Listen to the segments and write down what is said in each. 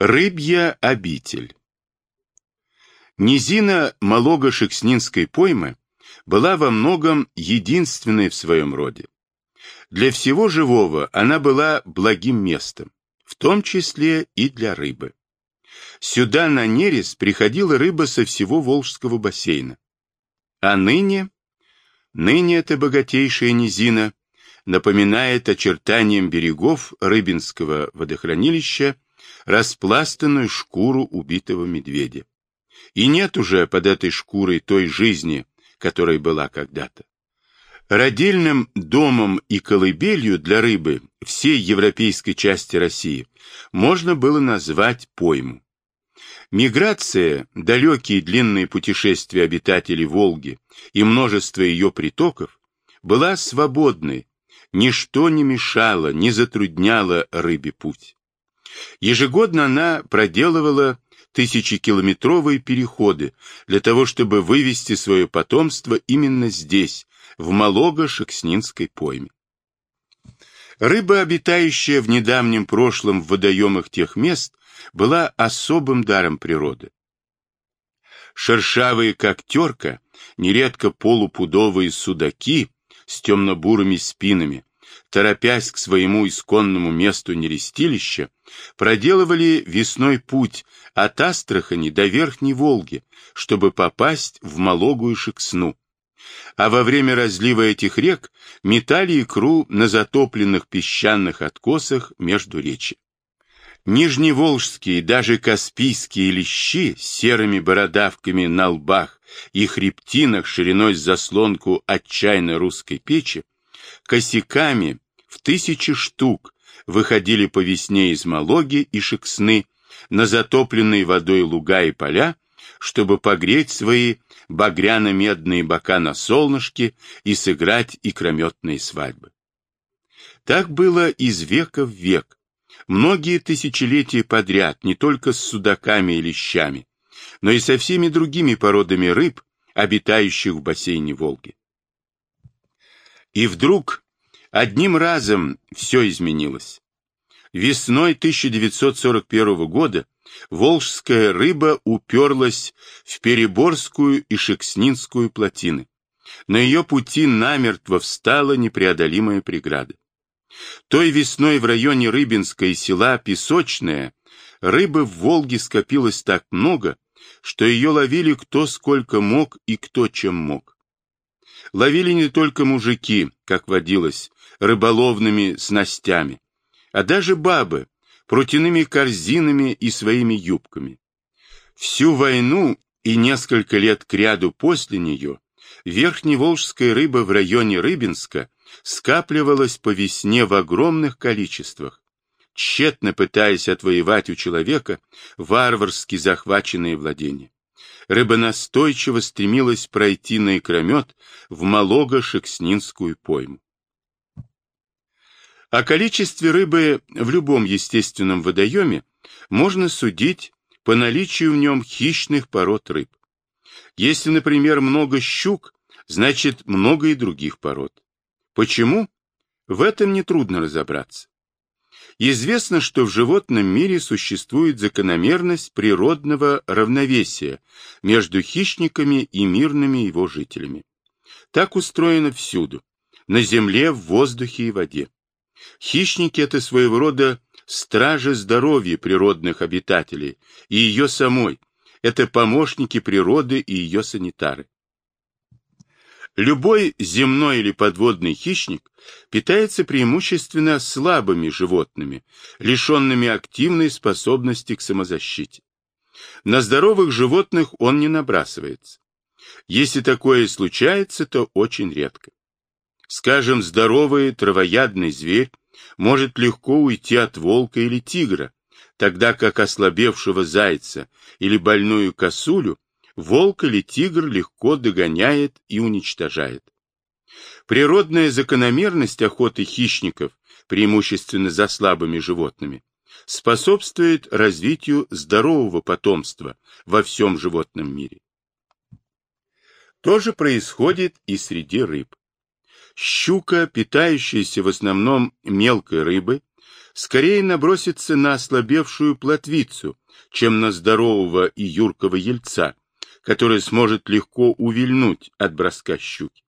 Рыбья обитель Низина Малого-Шекснинской поймы была во многом единственной в своем роде. Для всего живого она была благим местом, в том числе и для рыбы. Сюда на нерест приходила рыба со всего Волжского бассейна. А ныне, ныне эта богатейшая низина напоминает очертанием берегов Рыбинского водохранилища распластанную шкуру убитого медведя. И нет уже под этой шкурой той жизни, которая была когда-то. Родильным домом и колыбелью для рыбы всей европейской части России можно было назвать пойму. Миграция, далекие длинные путешествия обитателей Волги и множество ее притоков была свободной, ничто не мешало, не затрудняло рыбе путь. Ежегодно она проделывала тысячекилометровые переходы для того, чтобы вывести свое потомство именно здесь, в Малого-Шекснинской пойме. Рыба, обитающая в недавнем прошлом в водоемах тех мест, была особым даром природы. Шершавые, как терка, нередко полупудовые судаки с темно-бурыми спинами, торопясь к своему исконному месту нерестилища, проделывали весной путь от Астрахани до Верхней Волги, чтобы попасть в Малогую Шексну. А во время разлива этих рек метали икру на затопленных песчаных откосах между речи. Нижневолжские, даже каспийские лещи с серыми бородавками на лбах и хребтинах шириной с заслонку отчаянной русской печи, косяками в тысячи штук выходили по весне из Малоги и Шексны на затопленные водой луга и поля, чтобы погреть свои багряно-медные бока на солнышке и сыграть икрометные свадьбы. Так было из века в век, многие тысячелетия подряд, не только с судаками и лещами, но и со всеми другими породами рыб, обитающих в бассейне Волги. И вдруг одним разом все изменилось. Весной 1941 года волжская рыба уперлась в Переборскую и Шекснинскую плотины. На ее пути намертво встала непреодолимая преграда. Той весной в районе Рыбинска и села Песочное рыбы в Волге скопилось так много, что ее ловили кто сколько мог и кто чем мог. Ловили не только мужики, как водилось, рыболовными снастями, а даже бабы, прутяными корзинами и своими юбками. Всю войну и несколько лет кряду после нее верхневолжская рыба в районе Рыбинска скапливалась по весне в огромных количествах, тщетно пытаясь отвоевать у человека варварски захваченные владения. Рыба настойчиво стремилась пройти на икромет в Малого-Шекснинскую пойму. О количестве рыбы в любом естественном водоеме можно судить по наличию в нем хищных пород рыб. Если, например, много щук, значит много и других пород. Почему? В этом нетрудно разобраться. Известно, что в животном мире существует закономерность природного равновесия между хищниками и мирными его жителями. Так устроено всюду, на земле, в воздухе и воде. Хищники – это своего рода стражи здоровья природных обитателей и ее самой, это помощники природы и ее санитары. Любой земной или подводный хищник питается преимущественно слабыми животными, лишенными активной способности к самозащите. На здоровых животных он не набрасывается. Если такое случается, то очень редко. Скажем, здоровый травоядный зверь может легко уйти от волка или тигра, тогда как ослабевшего зайца или больную косулю волк или тигр легко догоняет и уничтожает. Природная закономерность охоты хищников, преимущественно за слабыми животными, способствует развитию здорового потомства во всем животном мире. То же происходит и среди рыб. Щука, питающаяся в основном мелкой рыбой, скорее набросится на ослабевшую плотвицу, чем на здорового и юркого ельца, который сможет легко увильнуть от броска щуки.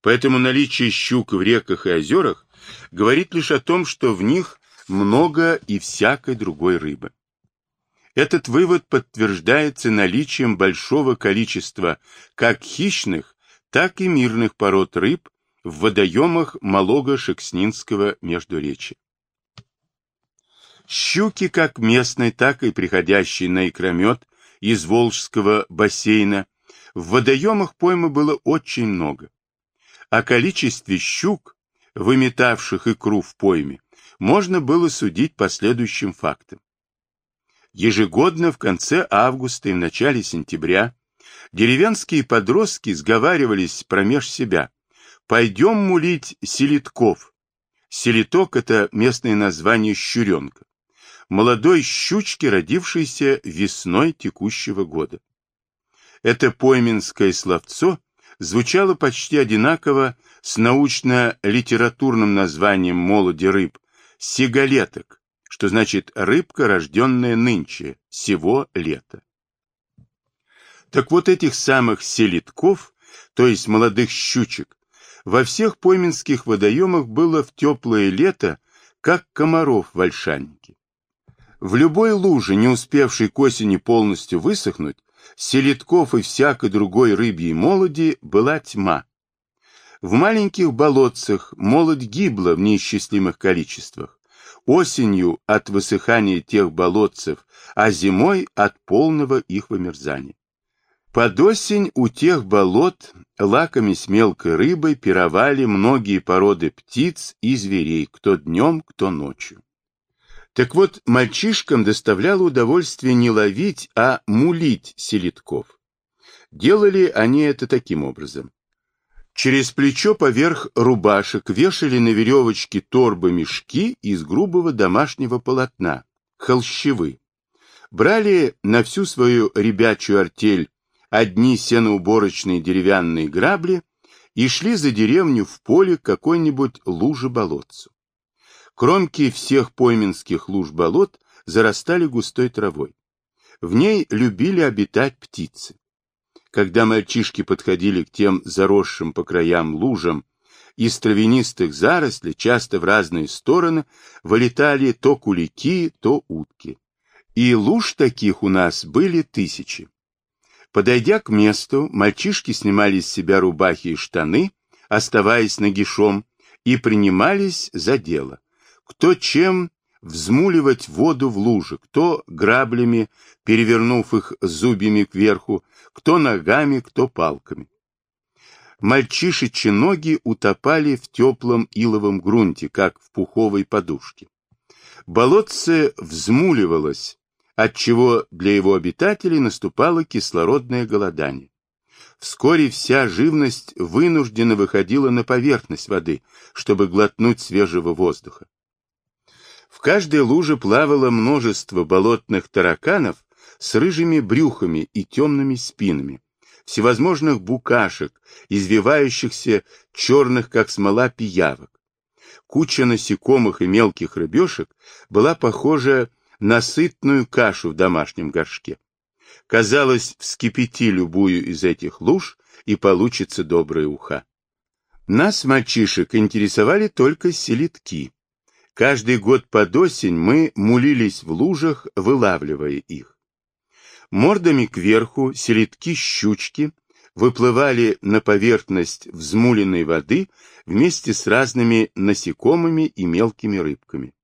Поэтому наличие щук в реках и озерах говорит лишь о том, что в них много и всякой другой рыбы. Этот вывод подтверждается наличием большого количества как хищных, так и мирных пород рыб в водоемах Малого-Шекснинского междуречия. Щуки как местной, так и приходящей на икромет из Волжского бассейна в водоемах поймы было очень много. О количестве щук, выметавших икру в пойме, можно было судить по следующим фактам. Ежегодно в конце августа и в начале сентября деревенские подростки сговаривались промеж себя. «Пойдем мулить селитков». Селиток — это местное название щуренка. Молодой щучки, родившейся весной текущего года. Это пойменское словцо звучало почти одинаково с научно-литературным названием молоди рыб — сигалеток, что значит рыбка, рожденная нынче, всего лета. Так вот этих самых селитков, то есть молодых щучек, во всех пойменских водоемах было в теплое лето, как комаров в ольшаннике. В любой луже, не успевшей к осени полностью высохнуть, селитков и всякой другой рыбьей молоди была тьма. В маленьких болотцах молодь гибла в неисчислимых количествах, осенью от высыхания тех болотцев, а зимой от полного их вымерзания. Под осень у тех болот, лакомясь мелкой рыбой, пировали многие породы птиц и зверей, кто днем, кто ночью. Так вот, мальчишкам доставляло удовольствие не ловить, а мулить селитков. Делали они это таким образом. Через плечо поверх рубашек вешали на веревочке торбы мешки из грубого домашнего полотна, холщевы. Брали на всю свою ребячую артель одни сеноуборочные деревянные грабли и шли за деревню в поле какой-нибудь лужи-болотцу. Кромки всех пойменских луж-болот зарастали густой травой. В ней любили обитать птицы. Когда мальчишки подходили к тем заросшим по краям лужам, из травянистых зарослей, часто в разные стороны, вылетали то кулики, то утки. И луж таких у нас были тысячи. Подойдя к месту, мальчишки снимали с себя рубахи и штаны, оставаясь нагишом, и принимались за дело. Кто чем взмуливать воду в луже, кто граблями, перевернув их зубьями кверху, кто ногами, кто палками. Мальчишечьи ноги утопали в теплом иловом грунте, как в пуховой подушке. Болотце взмуливалось, отчего для его обитателей наступало кислородное голодание. Вскоре вся живность вынужденно выходила на поверхность воды, чтобы глотнуть свежего воздуха. Каждой луже плавало множество болотных тараканов с рыжими брюхами и темными спинами, всевозможных букашек, извивающихся черных, как смола, пиявок. Куча насекомых и мелких рыбешек была похожа на сытную кашу в домашнем горшке. Казалось, вскипяти любую из этих луж, и получится добрая уха. Нас, мальчишек, интересовали только селедки. Каждый год под осень мы мулились в лужах, вылавливая их. Мордами кверху селедки-щучки выплывали на поверхность взмуленной воды вместе с разными насекомыми и мелкими рыбками.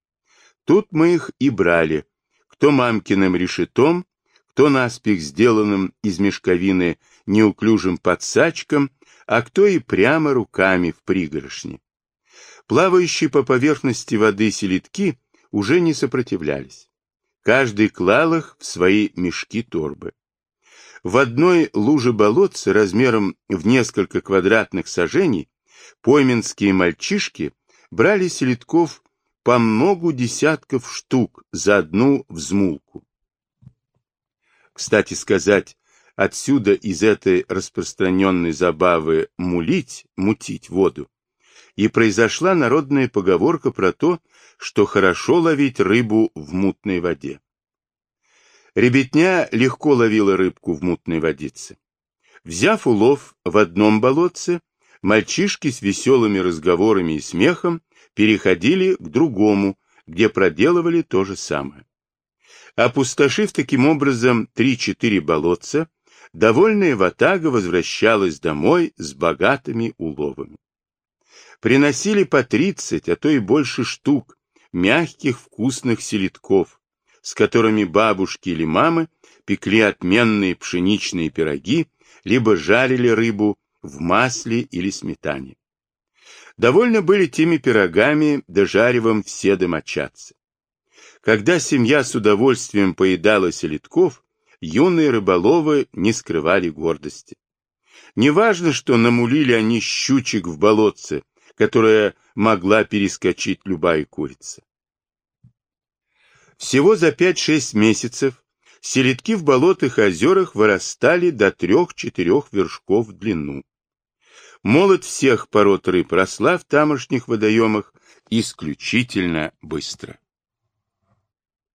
Тут мы их и брали, кто мамкиным решетом, кто наспех сделанным из мешковины неуклюжим подсачком, а кто и прямо руками в пригоршне. Плавающие по поверхности воды селедки уже не сопротивлялись. Каждый клал их в свои мешки-торбы. В одной луже болотца размером в несколько квадратных сажений пойменские мальчишки брали селедков по многу десятков штук за одну взмулку. Кстати сказать, отсюда из этой распространенной забавы мулить, мутить воду, и произошла народная поговорка про то, что хорошо ловить рыбу в мутной воде. Ребятня легко ловила рыбку в мутной водице. Взяв улов в одном болотце, мальчишки с веселыми разговорами и смехом переходили к другому, где проделывали то же самое. Опустошив таким образом три-четыре болотца, довольная ватага возвращалась домой с богатыми уловами. Приносили по тридцать, а то и больше штук, мягких вкусных селедков, с которыми бабушки или мамы пекли отменные пшеничные пироги, либо жарили рыбу в масле или сметане. Довольно были теми пирогами да жаревом все домочадцы. Когда семья с удовольствием поедала селедков, юные рыболовы не скрывали гордости. Неважно, что намулили они щучек в болотце, которая могла перескочить любая курица. Всего за 5-6 месяцев селедки в болотах и озерах вырастали до 3-4 вершков в длину. Молот всех пород рыб росла в тамошних водоемах исключительно быстро.